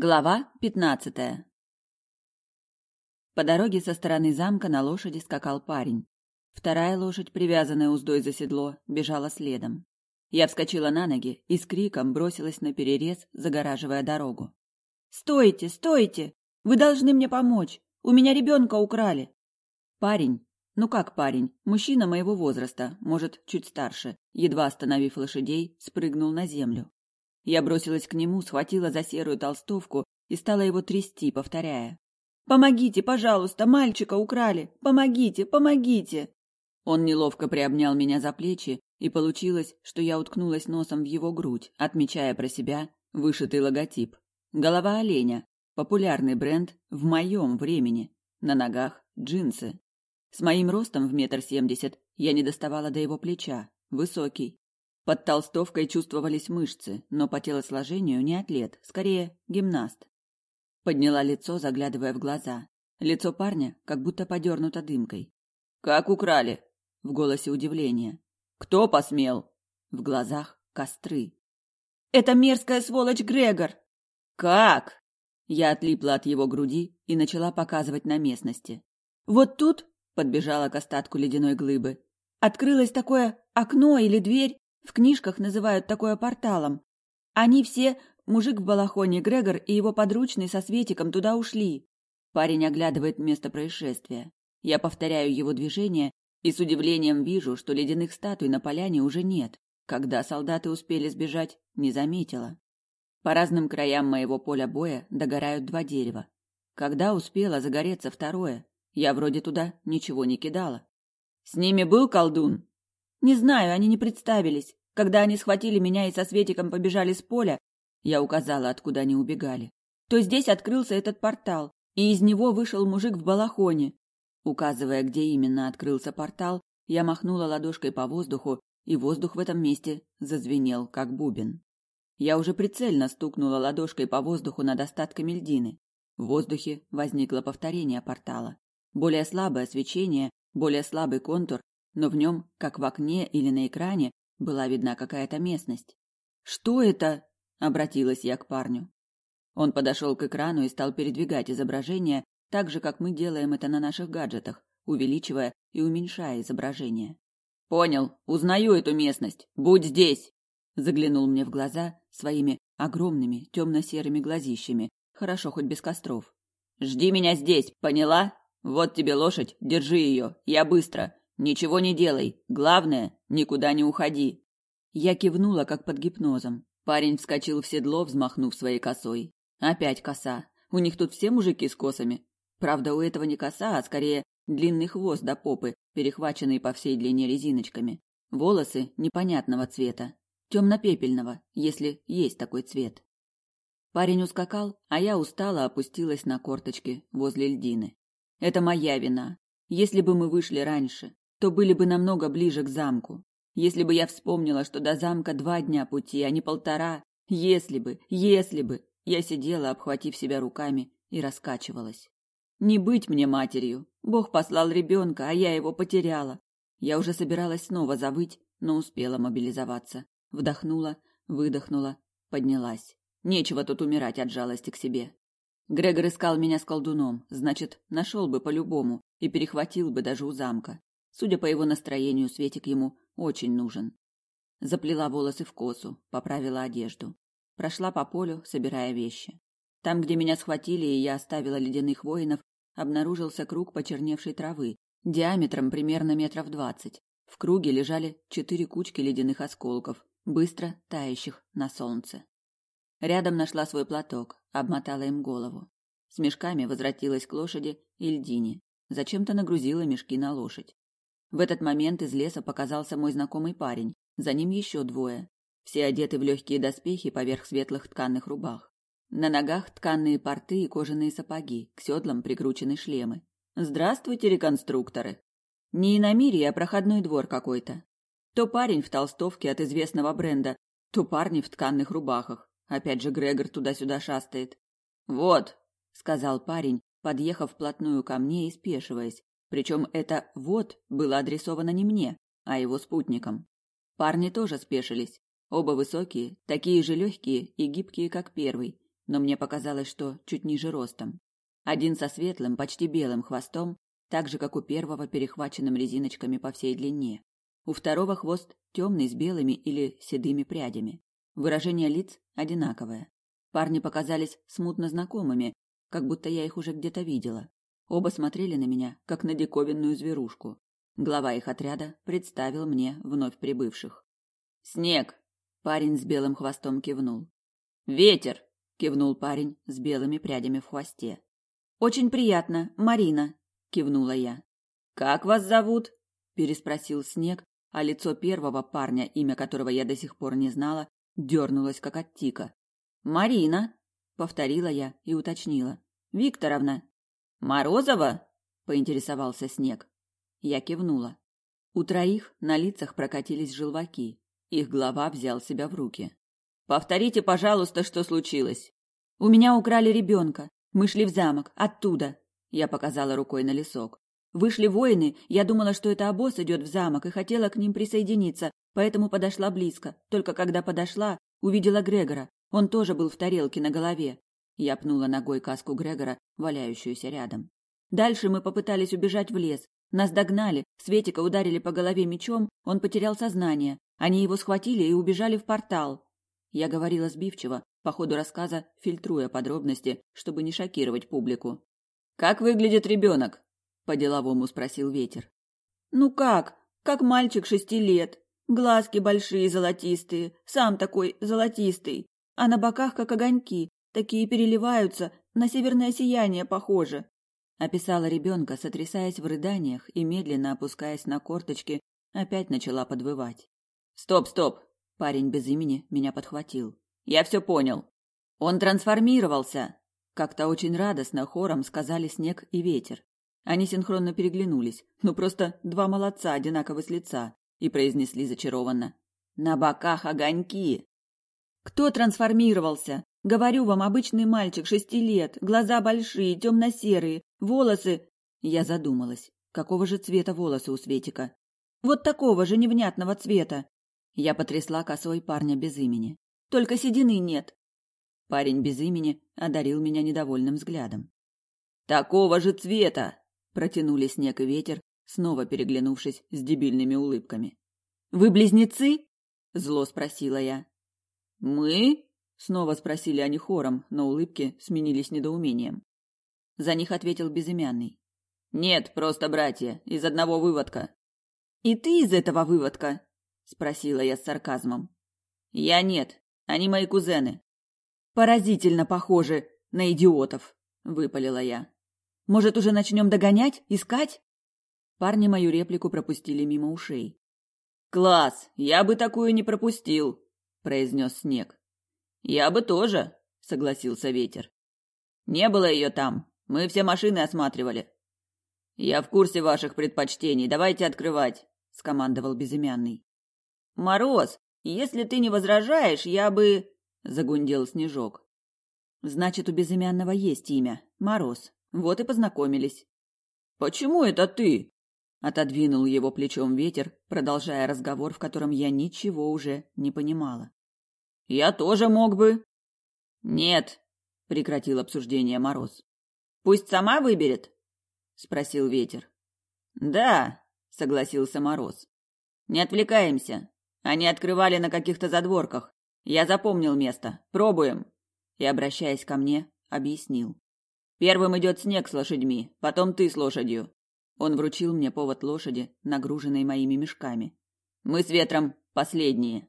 Глава пятнадцатая По дороге со стороны замка на лошади скакал парень. Вторая лошадь, привязанная уздой за седло, бежала следом. Я вскочила на ноги и с криком бросилась на перерез, загораживая дорогу. «Стойте, стойте! Вы должны мне помочь! У меня ребенка украли!» Парень, ну как парень, мужчина моего возраста, может, чуть старше, едва остановив лошадей, спрыгнул на землю. Я бросилась к нему, схватила за серую толстовку и стала его трясти, повторяя. «Помогите, пожалуйста, мальчика украли! Помогите, помогите!» Он неловко приобнял меня за плечи, и получилось, что я уткнулась носом в его грудь, отмечая про себя вышитый логотип. Голова оленя. Популярный бренд в моем времени. На ногах джинсы. С моим ростом в метр семьдесят я не доставала до его плеча. Высокий. Под толстовкой чувствовались мышцы, но по телосложению не атлет, скорее гимнаст. Подняла лицо, заглядывая в глаза. Лицо парня как будто подернуто дымкой. «Как украли?» В голосе удивление. «Кто посмел?» В глазах костры. «Это мерзкая сволочь Грегор!» «Как?» Я отлипла от его груди и начала показывать на местности. «Вот тут», — подбежала к остатку ледяной глыбы, «открылось такое окно или дверь, в книжках называют такое порталом. Они все, мужик в балахоне Грегор и его подручный со Светиком туда ушли. Парень оглядывает место происшествия. Я повторяю его движение и с удивлением вижу, что ледяных статуй на поляне уже нет. Когда солдаты успели сбежать, не заметила. По разным краям моего поля боя догорают два дерева. Когда успела загореться второе, я вроде туда ничего не кидала. С ними был колдун? Не знаю, они не представились. Когда они схватили меня и со Светиком побежали с поля, я указала, откуда они убегали, то здесь открылся этот портал, и из него вышел мужик в балахоне. Указывая, где именно открылся портал, я махнула ладошкой по воздуху, и воздух в этом месте зазвенел, как бубен. Я уже прицельно стукнула ладошкой по воздуху над остатками льдины. В воздухе возникло повторение портала. Более слабое свечение, более слабый контур, но в нем, как в окне или на экране, была видна какая-то местность. «Что это?» — обратилась я к парню. Он подошел к экрану и стал передвигать изображение, так же, как мы делаем это на наших гаджетах, увеличивая и уменьшая изображение. «Понял, узнаю эту местность. Будь здесь!» Заглянул мне в глаза своими огромными темно-серыми глазищами, хорошо хоть без костров. «Жди меня здесь, поняла? Вот тебе лошадь, держи ее, я быстро. Ничего не делай. Главное, никуда не уходи. Я кивнула, как под гипнозом. Парень вскочил в седло, взмахнув своей косой. Опять коса. У них тут все мужики с косами. Правда, у этого не коса, а скорее длинный хвост до попы, перехваченный по всей длине резиночками. Волосы непонятного цвета, темно-пепельного, если есть такой цвет. Парень ускакал, а я устало опустилась на корточки возле льдины. Это моя вина. Если бы мы вышли раньше, то были бы намного ближе к замку. Если бы я вспомнила, что до замка два дня пути, а не полтора, если бы, если бы, я сидела, обхватив себя руками, и раскачивалась. Не быть мне матерью. Бог послал ребенка, а я его потеряла. Я уже собиралась снова завыть, но успела мобилизоваться. Вдохнула, выдохнула, поднялась. Нечего тут умирать от жалости к себе. Грегор искал меня с колдуном, значит, нашел бы по-любому и перехватил бы даже у замка. Судя по его настроению, Светик ему очень нужен. Заплела волосы в косу, поправила одежду. Прошла по полю, собирая вещи. Там, где меня схватили и я оставила ледяных воинов, обнаружился круг почерневшей травы, диаметром примерно метров двадцать. В круге лежали четыре кучки ледяных осколков, быстро тающих на солнце. Рядом нашла свой платок, обмотала им голову. С мешками возвратилась к лошади и льдине. Зачем-то нагрузила мешки на лошадь. В этот момент из леса показался мой знакомый парень, за ним еще двое. Все одеты в легкие доспехи поверх светлых тканых рубах. На ногах тканые порты и кожаные сапоги, к седлам прикручены шлемы. Здравствуйте, реконструкторы. Не иномирие, а проходной двор какой-то. То парень в толстовке от известного бренда, то парни в тканых рубахах. Опять же Грегор туда-сюда шастает. Вот, сказал парень, подъехав вплотную ко мне и спешиваясь, причем это «вот» было адресовано не мне, а его спутникам. Парни тоже спешились. Оба высокие, такие же легкие и гибкие, как первый. но мне показалось, что чуть ниже ростом. Один со светлым, почти белым хвостом, так же, как у первого, перехваченным резиночками по всей длине. У второго хвост темный с белыми или седыми прядями. Выражение лиц одинаковое. Парни показались смутно знакомыми, как будто я их уже где-то видела. Оба смотрели на меня, как на диковинную зверушку. Глава их отряда представил мне вновь прибывших. «Снег!» – парень с белым хвостом кивнул. «Ветер!» – кивнул парень с белыми прядями в хвосте. «Очень приятно, Марина!» – кивнула я. «Как вас зовут?» – переспросил Снег, а лицо первого парня, имя которого я до сих пор не знала, дернулось, как от тика. «Марина!» – повторила я и уточнила. «Викторовна!» «Морозова?» – поинтересовался Снег. Я кивнула. У троих на лицах прокатились желваки. Их глава взял себя в руки. «Повторите, пожалуйста, что случилось». «У меня украли ребенка. Мы шли в замок. Оттуда». Я показала рукой на лесок. Вышли воины, я думала, что это обоз идет в замок, и хотела к ним присоединиться, поэтому подошла близко. Только когда подошла, увидела Грегора. Он тоже был в тарелке на голове. Я пнула ногой каску Грегора, валяющуюся рядом. Дальше мы попытались убежать в лес. Нас догнали, Светика ударили по голове мечом, он потерял сознание. Они его схватили и убежали в портал. Я говорила сбивчиво, по ходу рассказа фильтруя подробности, чтобы не шокировать публику. «Как выглядит ребенок?» – по-деловому спросил ветер. «Ну как? Как мальчик шести лет. Глазки большие, золотистые, сам такой золотистый, а на боках как огоньки, такие переливаются, на северное сияние похоже. Описала ребенка, сотрясаясь в рыданиях и медленно опускаясь на корточки, опять начала подвывать. Стоп, стоп. Парень без имени меня подхватил. Я все понял. Он трансформировался. Как-то очень радостно хором сказали снег и ветер. Они синхронно переглянулись. Ну просто два молодца одинаково с лица и произнесли зачарованно: "На боках огоньки". Кто трансформировался? Говорю вам, обычный мальчик шести лет, глаза большие, темно-серые, волосы. Я задумалась, какого же цвета волосы у Светика? Вот такого же невнятного цвета. Я потрясла косой парня без имени. Только седины нет. Парень без имени одарил меня недовольным взглядом. Такого же цвета, протянули снег и ветер, снова переглянувшись с дебильными улыбками. Вы близнецы? зло спросила я. Мы? Снова спросили они хором, но улыбки сменились недоумением. За них ответил безымянный. Нет, просто братья, из одного выводка. И ты из этого выводка? спросила я с сарказмом. Я нет, они мои кузены. Поразительно похожи на идиотов, выпалила я. Может, уже начнем догонять, искать? Парни мою реплику пропустили мимо ушей. Класс, я бы такую не пропустил, произнес Снег. Я бы тоже, согласился Ветер. Не было ее там. Мы все машины осматривали. Я в курсе ваших предпочтений. Давайте открывать, скомандовал безымянный. Мороз, если ты не возражаешь, я бы загундел Снежок. Значит, у безымянного есть имя Мороз. Вот и познакомились. Почему это ты? Отодвинул его плечом ветер, продолжая разговор, в котором я ничего уже не понимала. Я тоже мог бы. Нет, прекратил обсуждение Мороз. Пусть сама выберет, спросил ветер. Да, согласился Мороз. Не отвлекаемся. Они открывали на каких-то задворках. Я запомнил место. Пробуем. И обращаясь ко мне, объяснил. Первым идет снег с лошадьми, потом ты с лошадью. Он вручил мне повод лошади, нагруженной моими мешками. Мы с ветром последние.